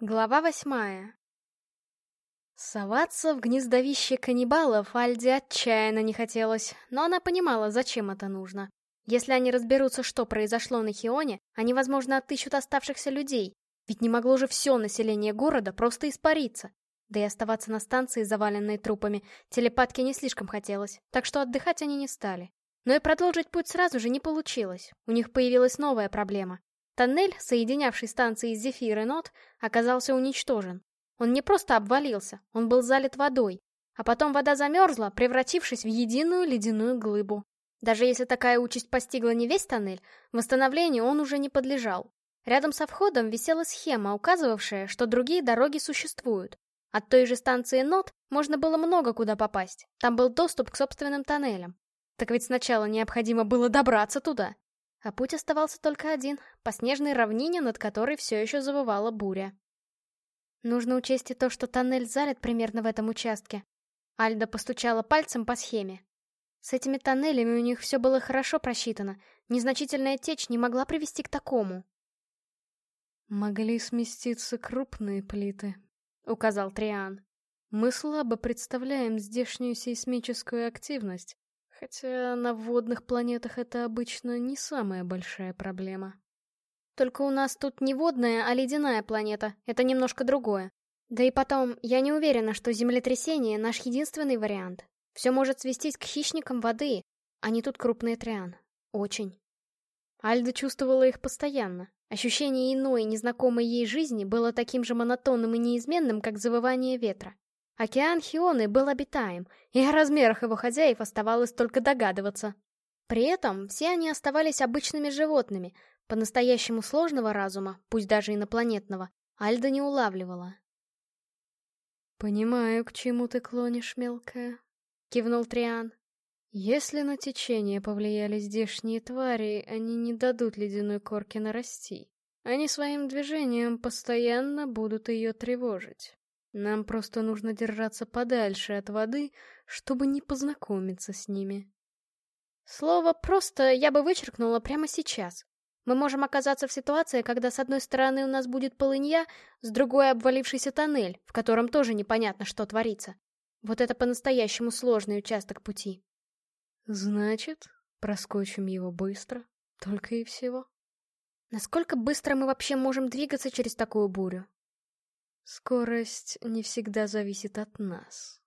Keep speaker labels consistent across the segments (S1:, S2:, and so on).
S1: Глава восьмая Соваться в гнездовище каннибалов Альде отчаянно не хотелось, но она понимала, зачем это нужно. Если они разберутся, что произошло на Хионе, они, возможно, отыщут оставшихся людей, ведь не могло же все население города просто испариться. Да и оставаться на станции, заваленной трупами, телепатке не слишком хотелось, так что отдыхать они не стали. Но и продолжить путь сразу же не получилось, у них появилась новая проблема. Тоннель, соединявший станции Зефир и Нот, оказался уничтожен. Он не просто обвалился, он был залит водой. А потом вода замерзла, превратившись в единую ледяную глыбу. Даже если такая участь постигла не весь тоннель, восстановлению он уже не подлежал. Рядом со входом висела схема, указывавшая, что другие дороги существуют. От той же станции Нот можно было много куда попасть. Там был доступ к собственным тоннелям. Так ведь сначала необходимо было добраться туда. А путь оставался только один, по снежной равнине, над которой все еще завывала буря. Нужно учесть и то, что тоннель залит примерно в этом участке. Альда постучала пальцем по схеме. С этими тоннелями у них все было хорошо просчитано. Незначительная течь не могла привести к такому.
S2: «Могли сместиться крупные плиты», — указал Триан. «Мы слабо представляем здешнюю сейсмическую активность, Хотя на водных планетах это обычно не самая большая проблема.
S1: Только у нас тут не водная, а ледяная планета. Это немножко другое. Да и потом, я не уверена, что землетрясение — наш единственный вариант. Все может свестись к хищникам воды, а не тут крупный триан. Очень. Альда чувствовала их постоянно. Ощущение иной, незнакомой ей жизни было таким же монотонным и неизменным, как завывание ветра. Океан Хионы был обитаем, и о размерах его хозяев оставалось только догадываться. При этом все они оставались обычными животными, по-настоящему сложного разума, пусть даже инопланетного, Альда не улавливала.
S2: «Понимаю, к чему ты клонишь, мелкая», — кивнул Триан. «Если на течение повлияли здешние твари, они не дадут ледяной корке нарасти. Они своим движением постоянно будут ее тревожить. Нам просто нужно держаться подальше от воды, чтобы не познакомиться с ними.
S1: Слово «просто» я бы вычеркнула прямо сейчас. Мы можем оказаться в ситуации, когда с одной стороны у нас будет полынья, с другой обвалившийся тоннель, в котором тоже непонятно, что творится. Вот это по-настоящему сложный участок пути.
S2: Значит, проскочим его быстро, только и всего.
S1: Насколько быстро мы вообще можем двигаться через такую бурю?
S2: Скорость не всегда зависит от нас.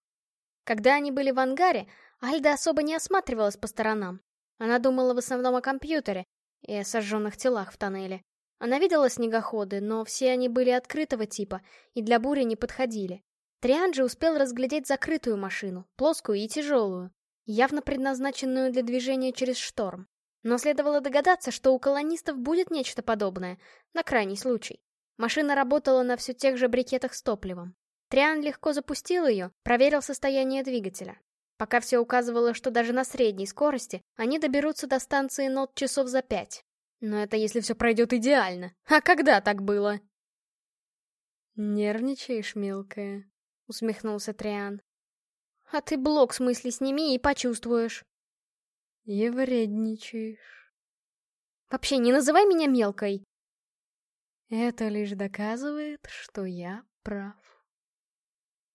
S1: Когда они были в ангаре, Альда особо не осматривалась по сторонам. Она думала в основном о компьютере и о сожженных телах в тоннеле. Она видела снегоходы, но все они были открытого типа и для бури не подходили. Трианджи успел разглядеть закрытую машину, плоскую и тяжелую, явно предназначенную для движения через шторм. Но следовало догадаться, что у колонистов будет нечто подобное, на крайний случай. Машина работала на все тех же брикетах с топливом. Триан легко запустил ее, проверил состояние двигателя. Пока все указывало, что даже на средней скорости они доберутся до станции Нот часов за пять. Но это если все пройдет идеально. А когда так было?
S2: «Нервничаешь, мелкая?» — усмехнулся Триан.
S1: «А ты блок с мысли сними и почувствуешь».
S2: «И вредничаешь».
S1: «Вообще не называй меня мелкой!»
S2: Это лишь доказывает, что я прав.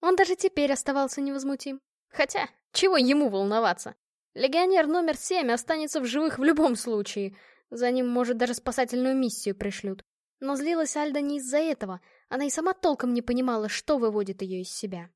S1: Он даже теперь оставался невозмутим. Хотя, чего ему волноваться? Легионер номер семь останется в живых в любом случае. За ним, может, даже спасательную миссию пришлют. Но злилась Альда не из-за этого. Она и сама толком не понимала, что выводит ее из себя.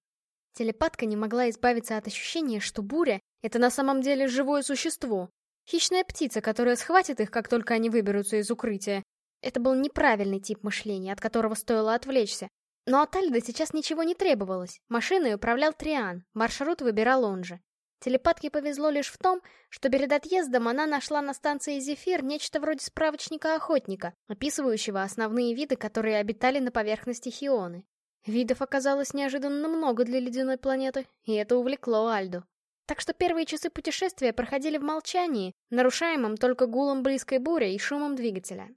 S1: Телепатка не могла избавиться от ощущения, что буря — это на самом деле живое существо. Хищная птица, которая схватит их, как только они выберутся из укрытия, это был неправильный тип мышления, от которого стоило отвлечься. Но от Альды сейчас ничего не требовалось. Машиной управлял Триан, маршрут выбирал он же. Телепатке повезло лишь в том, что перед отъездом она нашла на станции Зефир нечто вроде справочника охотника, описывающего основные виды, которые обитали на поверхности Хионы. Видов оказалось неожиданно много для ледяной планеты, и это увлекло Альду. Так что первые часы путешествия проходили в молчании, нарушаемом только гулом близкой бури и шумом двигателя.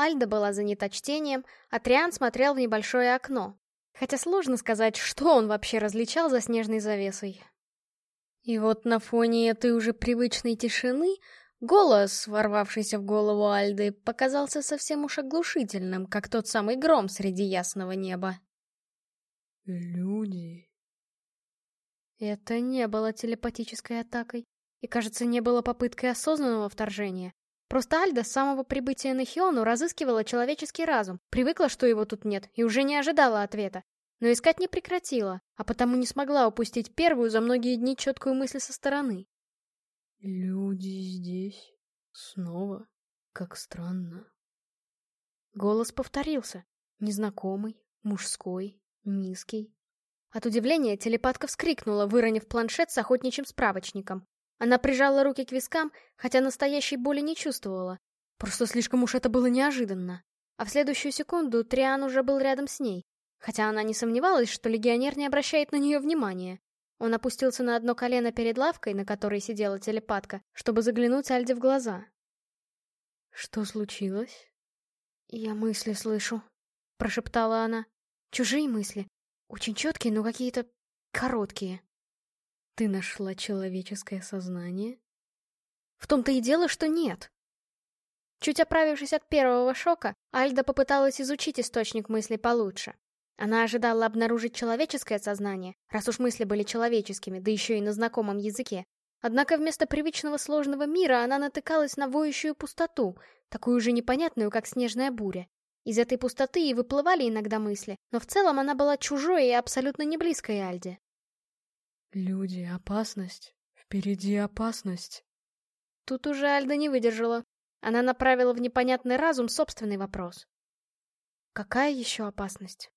S1: Альда была занята чтением, а Триан смотрел в небольшое окно. Хотя сложно сказать, что он вообще различал за снежной завесой.
S2: И вот на фоне этой уже привычной тишины
S1: Голос, ворвавшийся в голову Альды, показался совсем уж оглушительным, как тот самый гром среди ясного неба.
S2: «Люди...»
S1: Это не было телепатической атакой, и, кажется, не было попыткой осознанного вторжения. Просто Альда с самого прибытия на Хиону разыскивала человеческий разум, привыкла, что его тут нет, и уже не ожидала ответа. Но искать не прекратила, а потому не смогла упустить первую за многие дни четкую мысль со стороны.
S2: «Люди здесь? Снова? Как странно».
S1: Голос повторился. Незнакомый, мужской, низкий. От удивления телепатка вскрикнула, выронив планшет с охотничьим справочником. Она прижала руки к вискам, хотя настоящей боли не чувствовала. Просто слишком уж это было неожиданно. А в следующую секунду Триан уже был рядом с ней, хотя она не сомневалась, что легионер не обращает на нее внимания. Он опустился на одно колено перед лавкой, на которой сидела телепатка, чтобы заглянуть Альде в глаза.
S2: «Что случилось?»
S1: «Я мысли слышу», — прошептала она. «Чужие мысли. Очень четкие, но какие-то короткие».
S2: «Ты нашла человеческое сознание?»
S1: «В том-то и дело, что нет». Чуть оправившись от первого шока, Альда попыталась изучить источник мыслей получше. Она ожидала обнаружить человеческое сознание, раз уж мысли были человеческими, да еще и на знакомом языке. Однако вместо привычного сложного мира она натыкалась на воющую пустоту, такую же непонятную, как снежная буря. Из этой пустоты и выплывали иногда мысли, но в целом она была чужой и абсолютно не близкой Альде.
S2: «Люди, опасность! Впереди опасность!»
S1: Тут уже Альда не выдержала. Она направила в непонятный разум собственный вопрос. «Какая еще опасность?»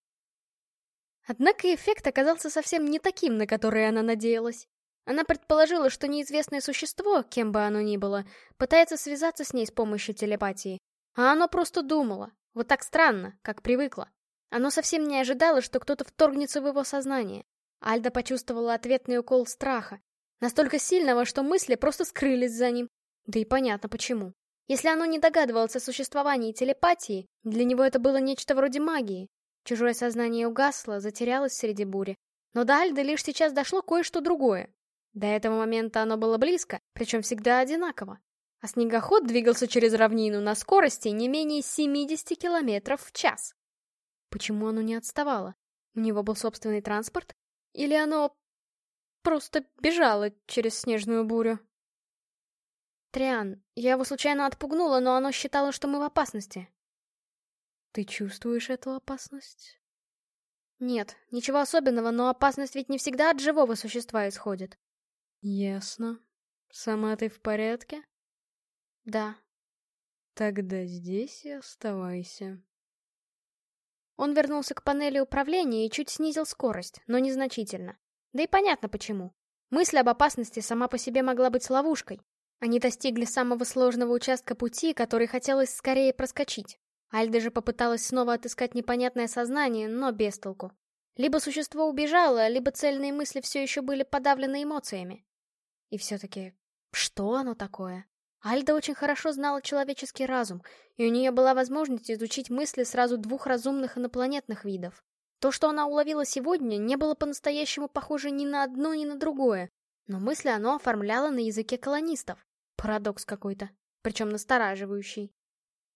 S1: Однако эффект оказался совсем не таким, на который она надеялась. Она предположила, что неизвестное существо, кем бы оно ни было, пытается связаться с ней с помощью телепатии. А оно просто думало. Вот так странно, как привыкло. Оно совсем не ожидало, что кто-то вторгнется в его сознание. Альда почувствовала ответный укол страха. Настолько сильного, что мысли просто скрылись за ним. Да и понятно почему. Если оно не догадывалось о существовании телепатии, для него это было нечто вроде магии. Чужое сознание угасло, затерялось среди бури. Но до Альды лишь сейчас дошло кое-что другое. До этого момента оно было близко, причем всегда одинаково. А снегоход двигался через равнину на скорости не менее 70 километров в час. Почему оно не отставало? У него был собственный транспорт? Или оно просто бежало через снежную бурю? Триан, я его случайно отпугнула, но оно считало, что мы в опасности.
S2: Ты чувствуешь эту опасность?
S1: Нет, ничего особенного, но опасность ведь не всегда от живого существа исходит.
S2: Ясно. Сама ты в порядке?
S1: Да.
S2: Тогда здесь и оставайся.
S1: Он вернулся к панели управления и чуть снизил скорость, но незначительно. Да и понятно почему. Мысль об опасности сама по себе могла быть ловушкой. Они достигли самого сложного участка пути, который хотелось скорее проскочить. Альда же попыталась снова отыскать непонятное сознание, но без толку. Либо существо убежало, либо цельные мысли все еще были подавлены эмоциями. И все-таки, что оно такое? Альда очень хорошо знала человеческий разум, и у нее была возможность изучить мысли сразу двух разумных инопланетных видов. То, что она уловила сегодня, не было по-настоящему похоже ни на одно, ни на другое, но мысли оно оформляло на языке колонистов. Парадокс какой-то, причем настораживающий.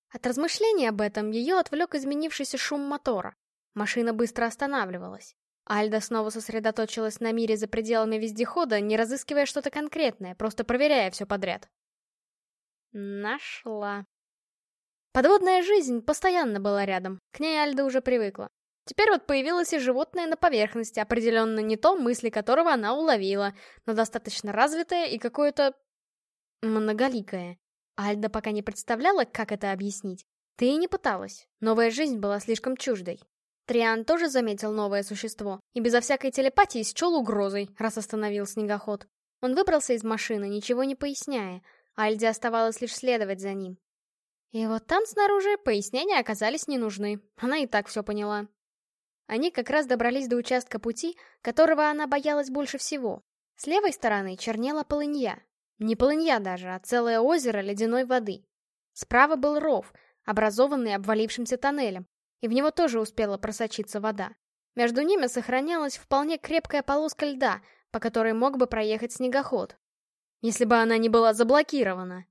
S1: От размышлений об этом ее отвлек изменившийся шум мотора. Машина быстро останавливалась. Альда снова сосредоточилась на мире за пределами вездехода, не разыскивая что-то конкретное, просто проверяя все подряд. Нашла. Подводная жизнь постоянно была рядом, к ней Альда уже привыкла. Теперь вот появилось и животное на поверхности, определенно не то, мысли которого она уловила, но достаточно развитое и какое-то... многоликое. Альда пока не представляла, как это объяснить. Ты и не пыталась. Новая жизнь была слишком чуждой. Триан тоже заметил новое существо и безо всякой телепатии счел угрозой, раз остановил снегоход. Он выбрался из машины, ничего не поясняя. Альде оставалось лишь следовать за ним. И вот там снаружи пояснения оказались не нужны. Она и так все поняла. Они как раз добрались до участка пути, которого она боялась больше всего. С левой стороны чернела полынья, не полынья даже, а целое озеро ледяной воды. Справа был ров, образованный обвалившимся тоннелем, и в него тоже успела просочиться вода. Между ними сохранялась вполне крепкая полоска льда, по которой мог бы проехать снегоход. Если бы она не была заблокирована.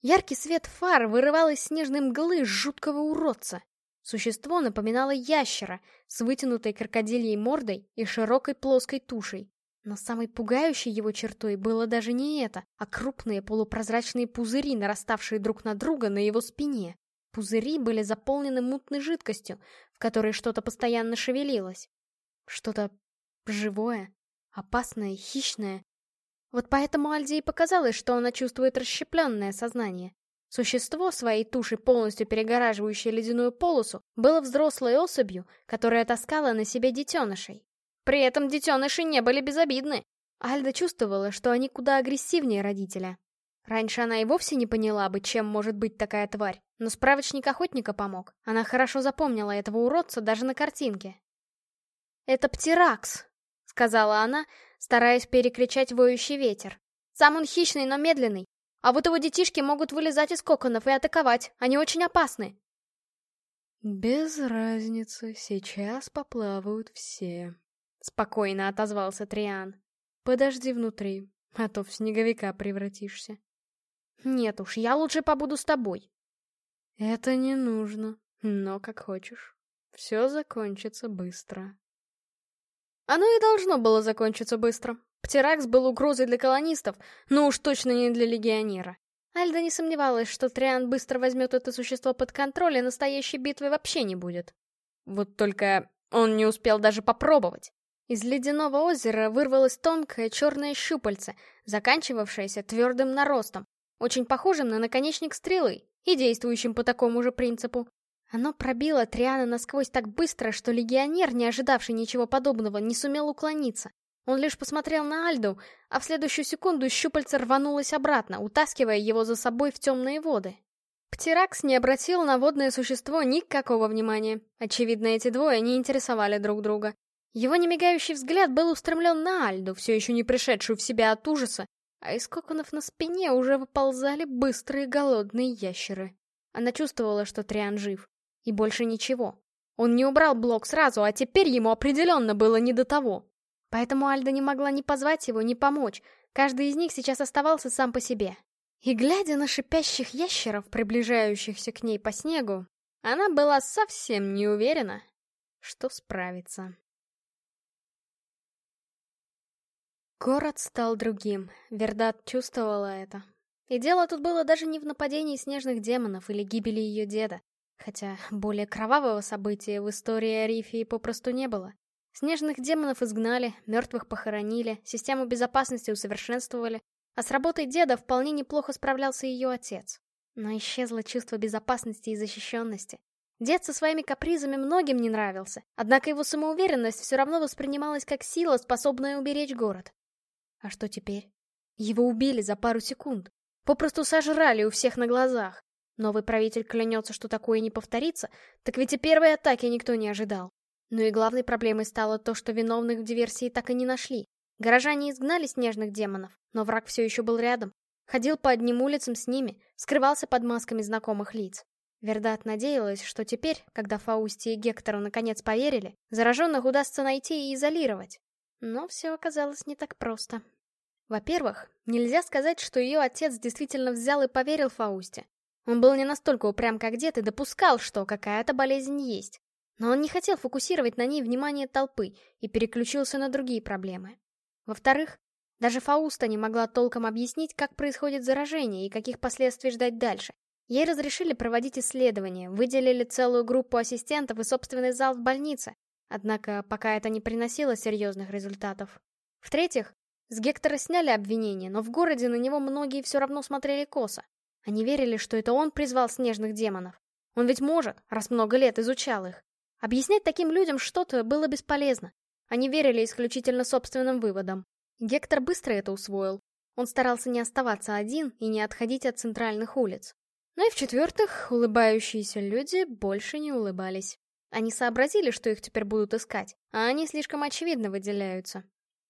S1: Яркий свет фар вырывал из снежной мглы жуткого уродца. Существо напоминало ящера с вытянутой крокодильей мордой и широкой плоской тушей. Но самой пугающей его чертой было даже не это, а крупные полупрозрачные пузыри, нараставшие друг на друга на его спине. Пузыри были заполнены мутной жидкостью, в которой что-то постоянно шевелилось. Что-то живое, опасное, хищное. Вот поэтому Альде и показалось, что она чувствует расщепленное сознание. Существо, своей тушей полностью перегораживающее ледяную полосу, было взрослой особью, которая таскала на себе детенышей. При этом детеныши не были безобидны. Альда чувствовала, что они куда агрессивнее родителя. Раньше она и вовсе не поняла бы, чем может быть такая тварь, но справочник охотника помог. Она хорошо запомнила этого уродца даже на картинке. «Это птеракс», — сказала она, стараясь перекричать воющий ветер. «Сам он хищный, но медленный. А вот его детишки могут вылезать из коконов и атаковать. Они очень опасны.
S2: «Без разницы, сейчас поплавают все», — спокойно отозвался Триан. «Подожди внутри, а то в снеговика превратишься».
S1: «Нет уж, я лучше побуду с тобой».
S2: «Это не нужно, но как хочешь. Все закончится быстро».
S1: Оно и должно было закончиться быстро. Птеракс был угрозой для колонистов, но уж точно не для легионера. Альда не сомневалась, что Триан быстро возьмет это существо под контроль, и настоящей битвы вообще не будет. Вот только он не успел даже попробовать. Из ледяного озера вырвалось тонкое черное щупальце, заканчивавшееся твердым наростом, очень похожим на наконечник стрелы и действующим по такому же принципу. Оно пробило Триана насквозь так быстро, что легионер, не ожидавший ничего подобного, не сумел уклониться. Он лишь посмотрел на Альду, а в следующую секунду щупальце рванулось обратно, утаскивая его за собой в темные воды. Птеракс не обратил на водное существо никакого внимания. Очевидно, эти двое не интересовали друг друга. Его немигающий взгляд был устремлен на Альду, все еще не пришедшую в себя от ужаса, а из коконов на спине уже выползали быстрые голодные ящеры. Она чувствовала, что Триан жив. И больше ничего. Он не убрал блок сразу, а теперь ему определенно было не до того. Поэтому Альда не могла ни позвать его, ни помочь. Каждый из них сейчас оставался сам по себе. И глядя на шипящих ящеров, приближающихся к ней по снегу, она была совсем не уверена, что справится. Город стал другим, Вердат чувствовала это. И дело тут было даже не в нападении снежных демонов или гибели ее деда, хотя более кровавого события в истории Арифии попросту не было. Снежных демонов изгнали, мертвых похоронили, систему безопасности усовершенствовали, а с работой деда вполне неплохо справлялся ее отец. Но исчезло чувство безопасности и защищенности. Дед со своими капризами многим не нравился, однако его самоуверенность все равно воспринималась как сила, способная уберечь город. А что теперь? Его убили за пару секунд. Попросту сожрали у всех на глазах. Новый правитель клянется, что такое не повторится, так ведь и первой атаки никто не ожидал. Но и главной проблемой стало то, что виновных в диверсии так и не нашли. Горожане изгнали снежных демонов, но враг все еще был рядом. Ходил по одним улицам с ними, скрывался под масками знакомых лиц. Вердат надеялась, что теперь, когда Фаусти и Гектору наконец поверили, зараженных удастся найти и изолировать. Но все оказалось не так просто. Во-первых, нельзя сказать, что ее отец действительно взял и поверил Фаусте. Он был не настолько упрям, как дед, и допускал, что какая-то болезнь есть. Но он не хотел фокусировать на ней внимание толпы и переключился на другие проблемы. Во-вторых, даже Фауста не могла толком объяснить, как происходит заражение и каких последствий ждать дальше. Ей разрешили проводить исследования, выделили целую группу ассистентов и собственный зал в больнице. Однако пока это не приносило серьезных результатов. В-третьих, с Гектора сняли обвинения, но в городе на него многие все равно смотрели косо. Они верили, что это он призвал снежных демонов. Он ведь может, раз много лет изучал их. Объяснять таким людям что-то было бесполезно. Они верили исключительно собственным выводам. Гектор быстро это усвоил. Он старался не оставаться один и не отходить от центральных улиц. Ну и в-четвертых, улыбающиеся люди больше не улыбались. Они сообразили, что их теперь будут искать, а они слишком очевидно выделяются.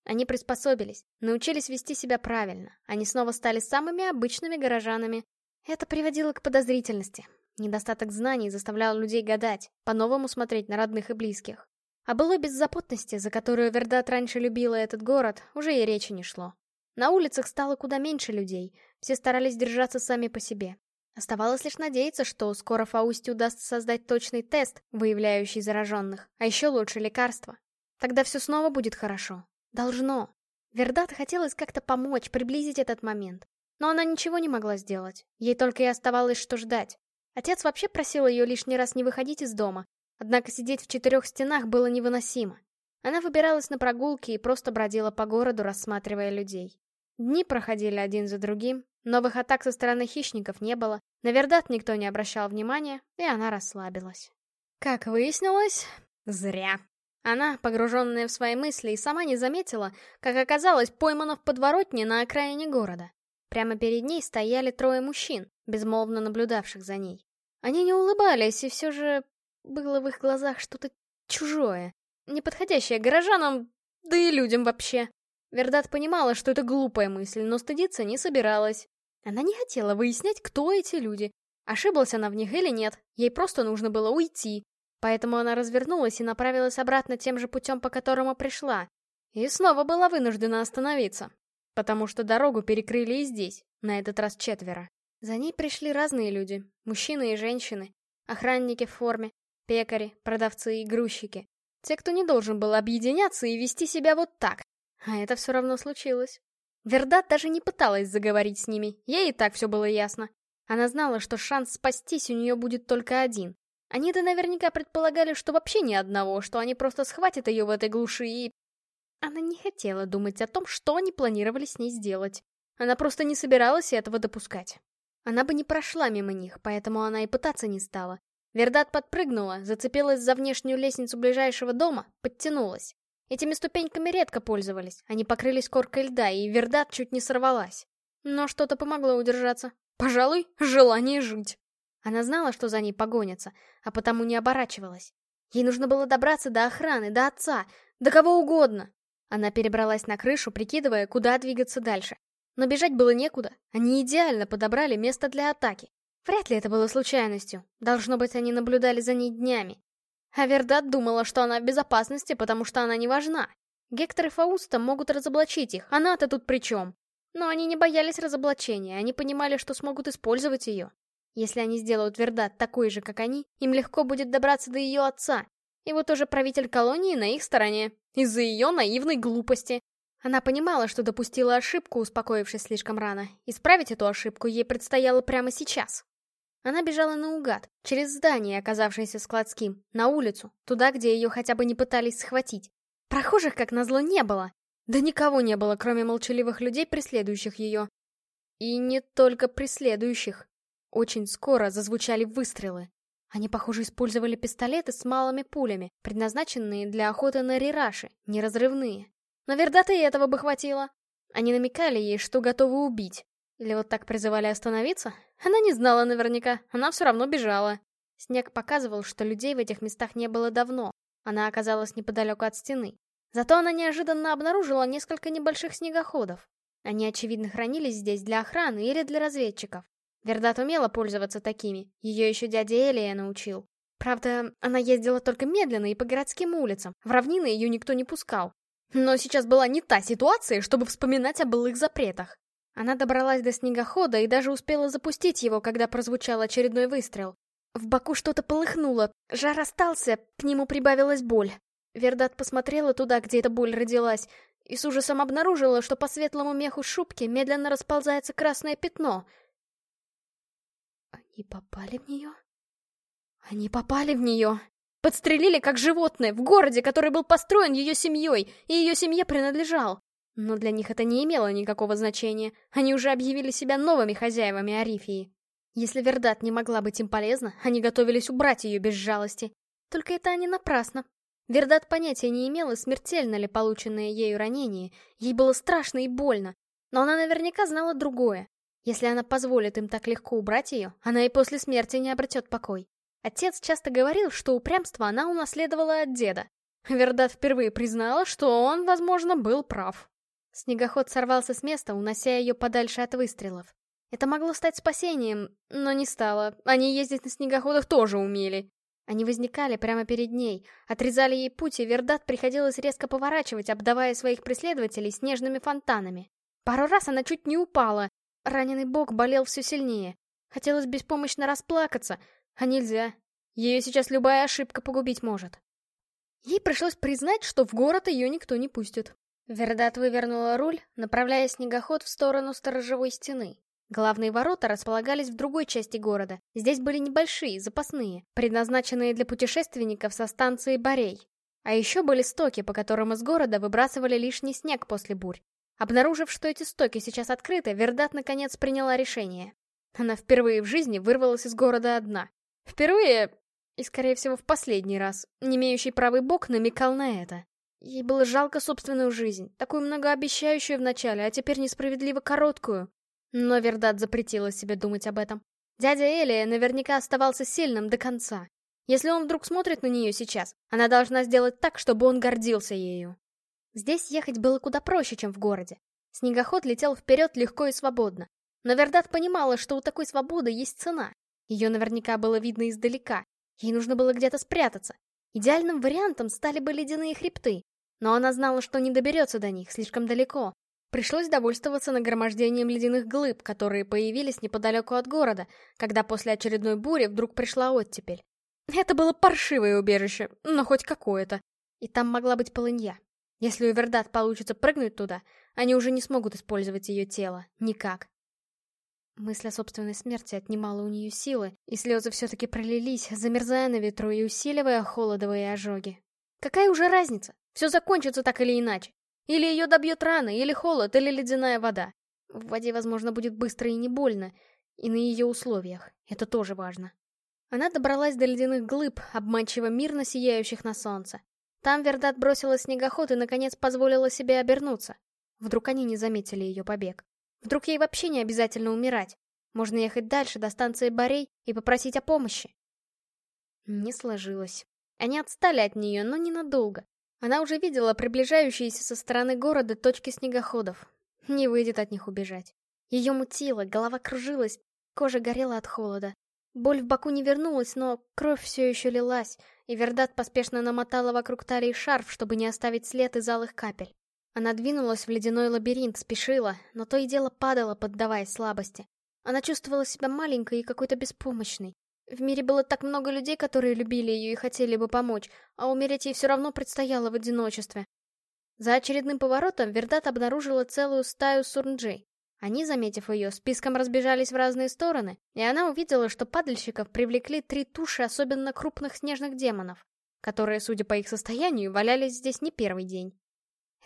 S1: Они приспособились, научились вести себя правильно. Они снова стали самыми обычными горожанами. Это приводило к подозрительности. Недостаток знаний заставлял людей гадать, по-новому смотреть на родных и близких. О былой беззаботности, за которую Вердат раньше любила этот город, уже и речи не шло. На улицах стало куда меньше людей, все старались держаться сами по себе. Оставалось лишь надеяться, что скоро Фаусте удастся создать точный тест, выявляющий зараженных, а еще лучше лекарства. Тогда все снова будет хорошо. Должно. Вердат хотелось как-то помочь, приблизить этот момент. Но она ничего не могла сделать. Ей только и оставалось, что ждать. Отец вообще просил ее лишний раз не выходить из дома, однако сидеть в четырех стенах было невыносимо. Она выбиралась на прогулки и просто бродила по городу, рассматривая людей. Дни проходили один за другим, новых атак со стороны хищников не было, на Вердат никто не обращал внимания, и она расслабилась. Как выяснилось, зря. Она, погруженная в свои мысли, и сама не заметила, как оказалось поймана в подворотне на окраине города. Прямо перед ней стояли трое мужчин, безмолвно наблюдавших за ней. Они не улыбались, и все же было в их глазах что-то чужое, неподходящее горожанам, да и людям вообще. Вердат понимала, что это глупая мысль, но стыдиться не собиралась. Она не хотела выяснять, кто эти люди. Ошиблась она в них или нет, ей просто нужно было уйти. Поэтому она развернулась и направилась обратно тем же путем, по которому пришла. И снова была вынуждена остановиться. Потому что дорогу перекрыли и здесь, на этот раз четверо. За ней пришли разные люди, мужчины и женщины, охранники в форме, пекари, продавцы и грузчики. Те, кто не должен был объединяться и вести себя вот так. А это все равно случилось. Вердат даже не пыталась заговорить с ними, ей и так все было ясно. Она знала, что шанс спастись у нее будет только один. Они-то наверняка предполагали, что вообще ни одного, что они просто схватят ее в этой глуши и... Она не хотела думать о том, что они планировали с ней сделать. Она просто не собиралась этого допускать. Она бы не прошла мимо них, поэтому она и пытаться не стала. Вердат подпрыгнула, зацепилась за внешнюю лестницу ближайшего дома, подтянулась. Этими ступеньками редко пользовались, они покрылись коркой льда, и Вердат чуть не сорвалась. Но что-то помогло удержаться. Пожалуй, желание жить. Она знала, что за ней погонятся, а потому не оборачивалась. Ей нужно было добраться до охраны, до отца, до кого угодно. Она перебралась на крышу, прикидывая, куда двигаться дальше. Но бежать было некуда, они идеально подобрали место для атаки. Вряд ли это было случайностью. Должно быть, они наблюдали за ней днями. А Вердат думала, что она в безопасности, потому что она не важна. Гектор и Фауста могут разоблачить их, она-то тут при чем? Но они не боялись разоблачения, они понимали, что смогут использовать ее. Если они сделают Вердат такой же, как они, им легко будет добраться до ее отца. И вот уже правитель колонии на их стороне, из-за ее наивной глупости. Она понимала, что допустила ошибку, успокоившись слишком рано. Исправить эту ошибку ей предстояло прямо сейчас. Она бежала наугад, через здание, оказавшееся складским, на улицу, туда, где ее хотя бы не пытались схватить. Прохожих, как назло, не было. Да никого не было, кроме молчаливых людей, преследующих ее. И не только преследующих. Очень скоро зазвучали выстрелы. Они, похоже, использовали пистолеты с малыми пулями, предназначенные для охоты на рераши, неразрывные. Но и этого бы хватило. Они намекали ей, что готовы убить. Или вот так призывали остановиться? Она не знала наверняка, она все равно бежала. Снег показывал, что людей в этих местах не было давно. Она оказалась неподалеку от стены. Зато она неожиданно обнаружила несколько небольших снегоходов. Они, очевидно, хранились здесь для охраны или для разведчиков. Вердат умела пользоваться такими, ее еще дядя Элия научил. Правда, она ездила только медленно и по городским улицам, в равнины ее никто не пускал. Но сейчас была не та ситуация, чтобы вспоминать о былых запретах. Она добралась до снегохода и даже успела запустить его, когда прозвучал очередной выстрел. В боку что-то полыхнуло, жар остался, к нему прибавилась боль. Вердат посмотрела туда, где эта боль родилась, и с ужасом обнаружила, что по светлому меху шубки медленно расползается красное пятно. Они попали в нее? Они попали в нее! Подстрелили как животное в городе, который был построен ее семьей, и ее семье принадлежал. Но для них это не имело никакого значения. Они уже объявили себя новыми хозяевами Арифии. Если Вердат не могла быть им полезна, они готовились убрать ее без жалости. Только это они напрасно. Вердат понятия не имела, смертельно ли полученное ею ранение. Ей было страшно и больно. Но она наверняка знала другое. Если она позволит им так легко убрать ее, она и после смерти не обретет покой. Отец часто говорил, что упрямство она унаследовала от деда. Вердат впервые признала, что он, возможно, был прав. Снегоход сорвался с места, унося ее подальше от выстрелов. Это могло стать спасением, но не стало. Они ездить на снегоходах тоже умели. Они возникали прямо перед ней, отрезали ей путь, и Вердат приходилось резко поворачивать, обдавая своих преследователей снежными фонтанами. Пару раз она чуть не упала. Раненый бок болел все сильнее. Хотелось беспомощно расплакаться, а нельзя. Ее сейчас любая ошибка погубить может. Ей пришлось признать, что в город ее никто не пустит. Вердат вывернула руль, направляя снегоход в сторону сторожевой стены. Главные ворота располагались в другой части города. Здесь были небольшие, запасные, предназначенные для путешественников со станции Борей. А еще были стоки, по которым из города выбрасывали лишний снег после бурь. Обнаружив, что эти стоки сейчас открыты, Вердат наконец приняла решение. Она впервые в жизни вырвалась из города одна. Впервые, и скорее всего в последний раз, не имеющий правый бок намекал на это. Ей было жалко собственную жизнь, такую многообещающую вначале, а теперь несправедливо короткую. Но Вердат запретила себе думать об этом. Дядя Элия наверняка оставался сильным до конца. Если он вдруг смотрит на нее сейчас, она должна сделать так, чтобы он гордился ею. Здесь ехать было куда проще, чем в городе. Снегоход летел вперед легко и свободно. Но Вердат понимала, что у такой свободы есть цена. Ее наверняка было видно издалека. Ей нужно было где-то спрятаться. Идеальным вариантом стали бы ледяные хребты. Но она знала, что не доберется до них, слишком далеко. Пришлось довольствоваться нагромождением ледяных глыб, которые появились неподалеку от города, когда после очередной бури вдруг пришла оттепель. Это было паршивое убежище, но хоть какое-то. И там могла быть полынья. Если у Вердат получится прыгнуть туда, они уже не смогут использовать ее тело. Никак. Мысль о собственной смерти отнимала у нее силы, и слезы все-таки пролились, замерзая на ветру и усиливая холодовые ожоги. Какая уже разница? Все закончится так или иначе. Или ее добьет рана, или холод, или ледяная вода. В воде, возможно, будет быстро и не больно, и на ее условиях. Это тоже важно. Она добралась до ледяных глыб, обманчиво мирно сияющих на солнце. Там Вердат бросила снегоход и, наконец, позволила себе обернуться. Вдруг они не заметили ее побег. Вдруг ей вообще не обязательно умирать. Можно ехать дальше, до станции Борей, и попросить о помощи. Не сложилось. Они отстали от нее, но ненадолго. Она уже видела приближающиеся со стороны города точки снегоходов. Не выйдет от них убежать. Ее мутило, голова кружилась, кожа горела от холода. Боль в боку не вернулась, но кровь все еще лилась, и Вердат поспешно намотала вокруг талии шарф, чтобы не оставить след из алых капель. Она двинулась в ледяной лабиринт, спешила, но то и дело падала, поддаваясь слабости. Она чувствовала себя маленькой и какой-то беспомощной. В мире было так много людей, которые любили ее и хотели бы помочь, а умереть ей все равно предстояло в одиночестве. За очередным поворотом Вердат обнаружила целую стаю сурнджей. Они, заметив ее, списком разбежались в разные стороны, и она увидела, что падальщиков привлекли три туши особенно крупных снежных демонов, которые, судя по их состоянию, валялись здесь не первый день.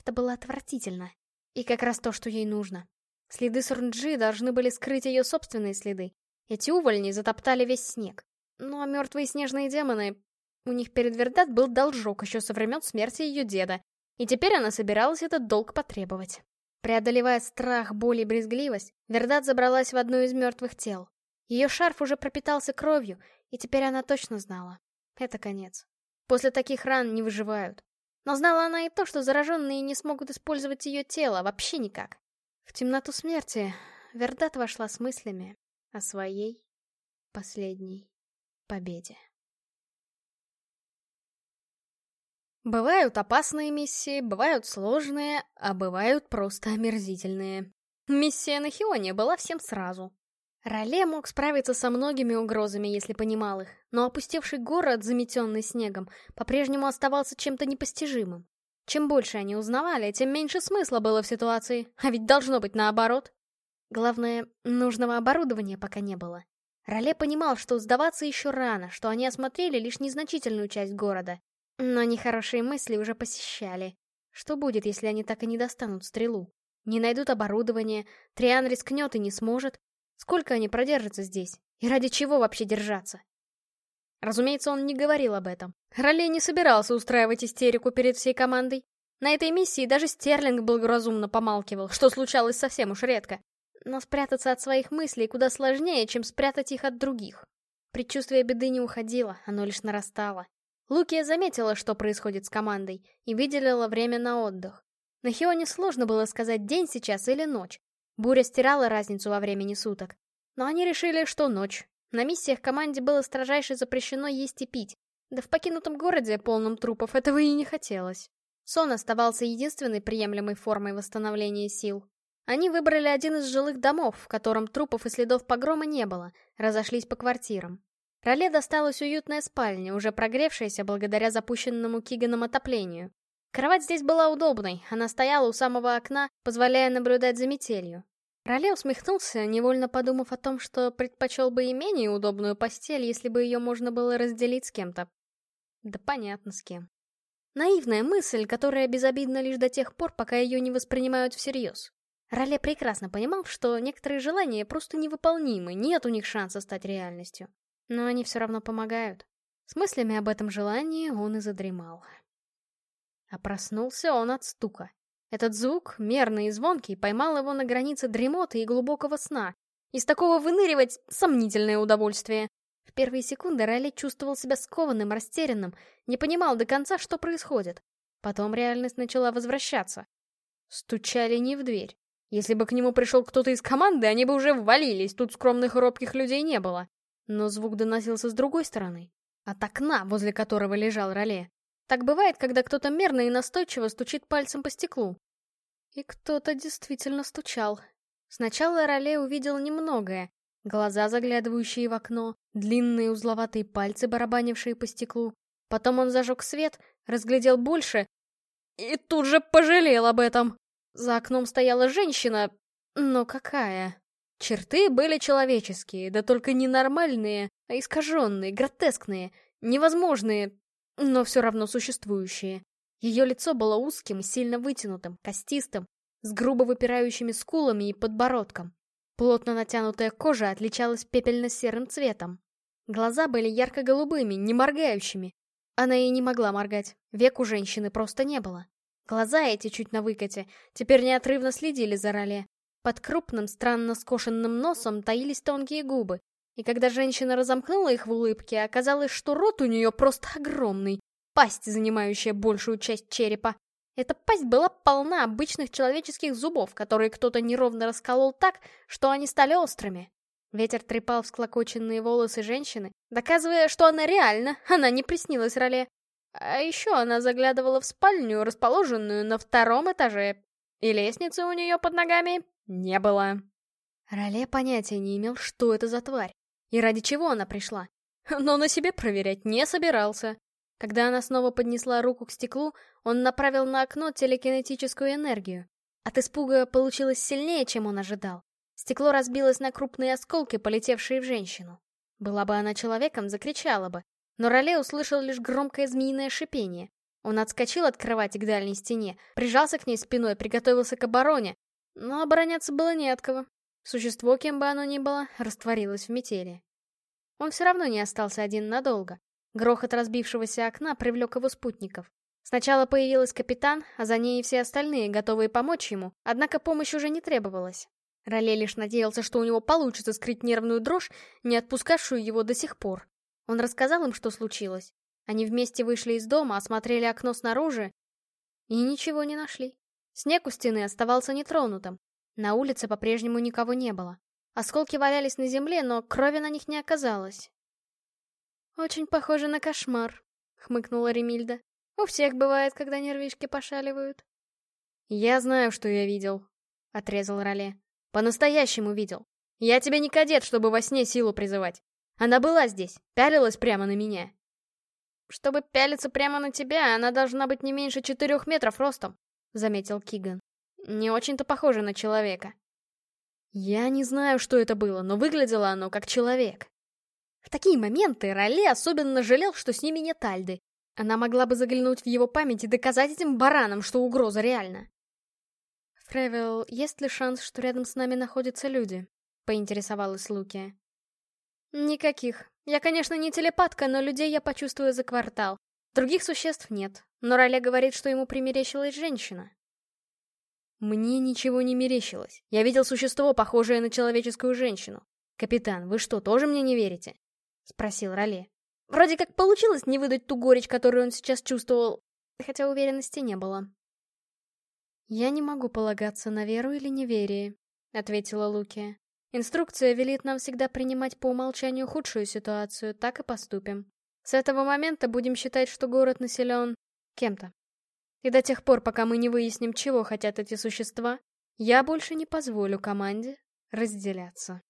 S1: Это было отвратительно. И как раз то, что ей нужно. Следы Сурнджи должны были скрыть ее собственные следы. Эти увольни затоптали весь снег. Ну а мертвые снежные демоны... У них перед Вердат был должок еще со времен смерти ее деда, и теперь она собиралась этот долг потребовать. Преодолевая страх, боль и брезгливость, Вердат забралась в одно из мертвых тел. Ее шарф уже пропитался кровью, и теперь она точно знала. Это конец. После таких ран не выживают. Но знала она и то, что зараженные не смогут использовать ее тело вообще никак. В темноту смерти Вердат вошла с мыслями о своей последней победе. Бывают опасные миссии, бывают сложные, а бывают просто омерзительные. Миссия на Хионе была всем сразу. Роле мог справиться со многими угрозами, если понимал их, но опустевший город, заметенный снегом, по-прежнему оставался чем-то непостижимым. Чем больше они узнавали, тем меньше смысла было в ситуации, а ведь должно быть наоборот. Главное, нужного оборудования пока не было. Роле понимал, что сдаваться еще рано, что они осмотрели лишь незначительную часть города, но нехорошие мысли уже посещали. Что будет, если они так и не достанут стрелу? Не найдут оборудование, Триан рискнет и не сможет. Сколько они продержатся здесь? И ради чего вообще держаться? Разумеется, он не говорил об этом. Ролей не собирался устраивать истерику перед всей командой. На этой миссии даже Стерлинг благоразумно помалкивал, что случалось совсем уж редко. Но спрятаться от своих мыслей куда сложнее, чем спрятать их от других. Предчувствие беды не уходило, оно лишь нарастало. Лукия заметила, что происходит с командой, и выделила время на отдых. На Хионе сложно было сказать, день сейчас или ночь. Буря стирала разницу во времени суток. Но они решили, что ночь. На миссиях команде было строжайше запрещено есть и пить. Да в покинутом городе, полном трупов, этого и не хотелось. Сон оставался единственной приемлемой формой восстановления сил. Они выбрали один из жилых домов, в котором трупов и следов погрома не было, разошлись по квартирам. Роле досталась уютная спальня, уже прогревшаяся благодаря запущенному Киганом отоплению. Кровать здесь была удобной, она стояла у самого окна, позволяя наблюдать за метелью. Роле усмехнулся, невольно подумав о том, что предпочел бы и менее удобную постель, если бы ее можно было разделить с кем-то. Да понятно с кем. Наивная мысль, которая безобидна лишь до тех пор, пока ее не воспринимают всерьез. Роле прекрасно понимал, что некоторые желания просто невыполнимы, нет у них шанса стать реальностью. Но они все равно помогают. С мыслями об этом желании он и задремал. А проснулся он от стука. Этот звук, мерный и звонкий, поймал его на границе дремоты и глубокого сна. Из такого выныривать — сомнительное удовольствие. В первые секунды Райли чувствовал себя скованным, растерянным, не понимал до конца, что происходит. Потом реальность начала возвращаться. Стучали не в дверь. Если бы к нему пришел кто-то из команды, они бы уже ввалились, тут скромных и робких людей не было. Но звук доносился с другой стороны. От окна, возле которого лежал Роле. Так бывает, когда кто-то мерно и настойчиво стучит пальцем по стеклу. И кто-то действительно стучал. Сначала Роле увидел немногое. Глаза, заглядывающие в окно, длинные узловатые пальцы, барабанившие по стеклу. Потом он зажег свет, разглядел больше и тут же пожалел об этом. За окном стояла женщина, но какая? Черты были человеческие, да только не нормальные, а искаженные, гротескные, невозможные, но все равно существующие. Ее лицо было узким, сильно вытянутым, костистым, с грубо выпирающими скулами и подбородком. Плотно натянутая кожа отличалась пепельно-серым цветом. Глаза были ярко-голубыми, не моргающими. Она и не могла моргать, век у женщины просто не было. Глаза эти чуть на выкате, теперь неотрывно следили за Роле. Под крупным, странно скошенным носом таились тонкие губы, и когда женщина разомкнула их в улыбке, оказалось, что рот у нее просто огромный, пасть, занимающая большую часть черепа. Эта пасть была полна обычных человеческих зубов, которые кто-то неровно расколол так, что они стали острыми. Ветер трепал всклокоченные волосы женщины, доказывая, что она реально, она не приснилась Роле. А еще она заглядывала в спальню, расположенную на втором этаже, и лестницы у нее под ногами не было. Роле понятия не имел, что это за тварь. И ради чего она пришла? Но на себе проверять не собирался. Когда она снова поднесла руку к стеклу, он направил на окно телекинетическую энергию. От испуга получилось сильнее, чем он ожидал. Стекло разбилось на крупные осколки, полетевшие в женщину. Была бы она человеком, закричала бы. Но Роле услышал лишь громкое змеиное шипение. Он отскочил от кровати к дальней стене, прижался к ней спиной, приготовился к обороне. Но обороняться было не от кого. Существо, кем бы оно ни было, растворилось в метели. Он все равно не остался один надолго. Грохот разбившегося окна привлек его спутников. Сначала появилась капитан, а за ней и все остальные, готовые помочь ему, однако помощь уже не требовалась. Роле лишь надеялся, что у него получится скрыть нервную дрожь, не отпускавшую его до сих пор. Он рассказал им, что случилось. Они вместе вышли из дома, осмотрели окно снаружи и ничего не нашли. Снег у стены оставался нетронутым, на улице по-прежнему никого не было. Осколки валялись на земле, но крови на них не оказалось. «Очень похоже на кошмар», — хмыкнула Ремильда. «У всех бывает, когда нервишки пошаливают».
S2: «Я знаю, что я видел», — отрезал Роле. «По-настоящему видел. Я тебе не кадет, чтобы во сне силу призывать. Она была здесь, пялилась прямо на меня».
S1: «Чтобы пялиться прямо на тебя, она должна быть не меньше четырех метров ростом», — заметил Киган. Не очень-то похоже на человека.
S2: Я не знаю, что это было, но выглядело оно как человек.
S1: В такие моменты Роле особенно жалел, что с ними нет Альды. Она могла бы заглянуть в его память и доказать этим баранам, что угроза реальна.
S2: «Фревел, есть ли шанс, что рядом с нами находятся люди?» — поинтересовалась Луки.
S1: «Никаких. Я, конечно, не телепатка, но людей я почувствую за квартал. Других существ нет. Но Роле говорит, что ему примерещилась женщина.
S2: Мне ничего не мерещилось. Я видел существо, похожее на человеческую женщину. «Капитан, вы что, тоже мне не верите?» — спросил Роле.
S1: Вроде как получилось не выдать ту горечь, которую он сейчас чувствовал, хотя уверенности не было.
S2: «Я не могу полагаться на веру или неверие», — ответила Луки. «Инструкция велит нам всегда принимать по умолчанию худшую ситуацию, так и поступим. С этого момента будем считать, что город населен кем-то. И до тех пор, пока мы не выясним, чего хотят эти существа,
S1: Я больше не позволю команде разделяться.